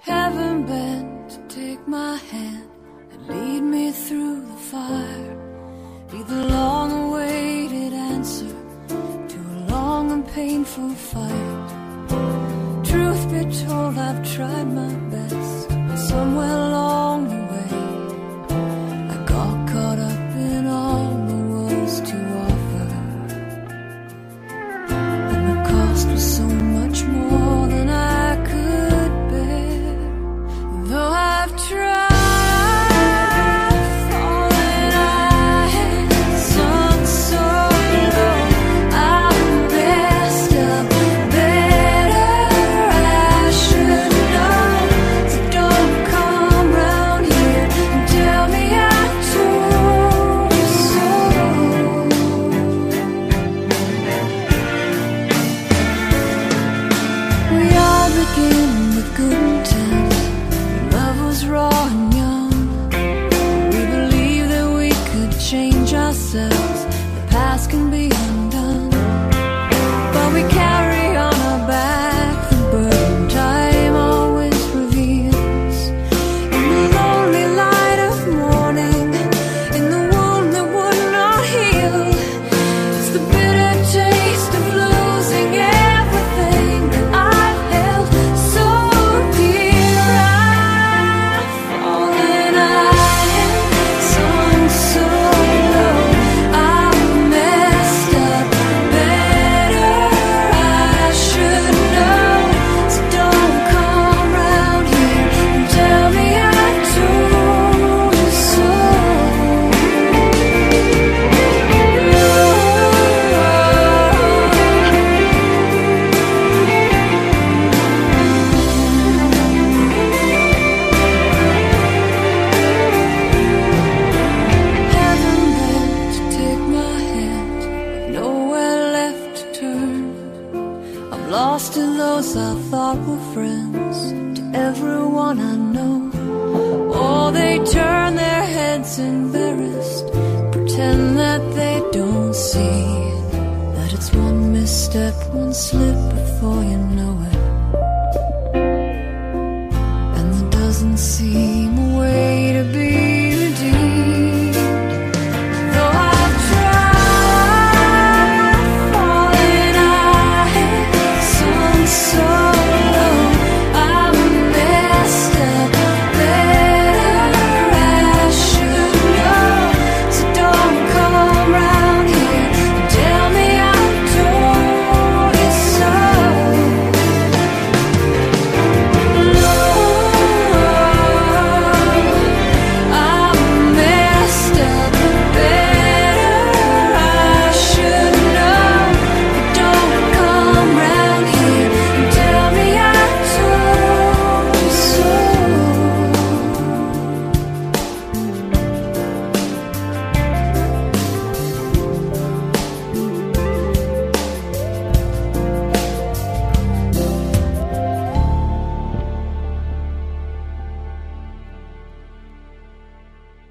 Heaven bent to take my hand and lead me through the fire. Be the long awaited answer to a long and painful fight. Truth be told, I've tried my past can be lost in those I thought were friends to everyone I know. Oh, they turn their heads embarrassed, pretend that they don't see that it's one misstep, one slip before you know.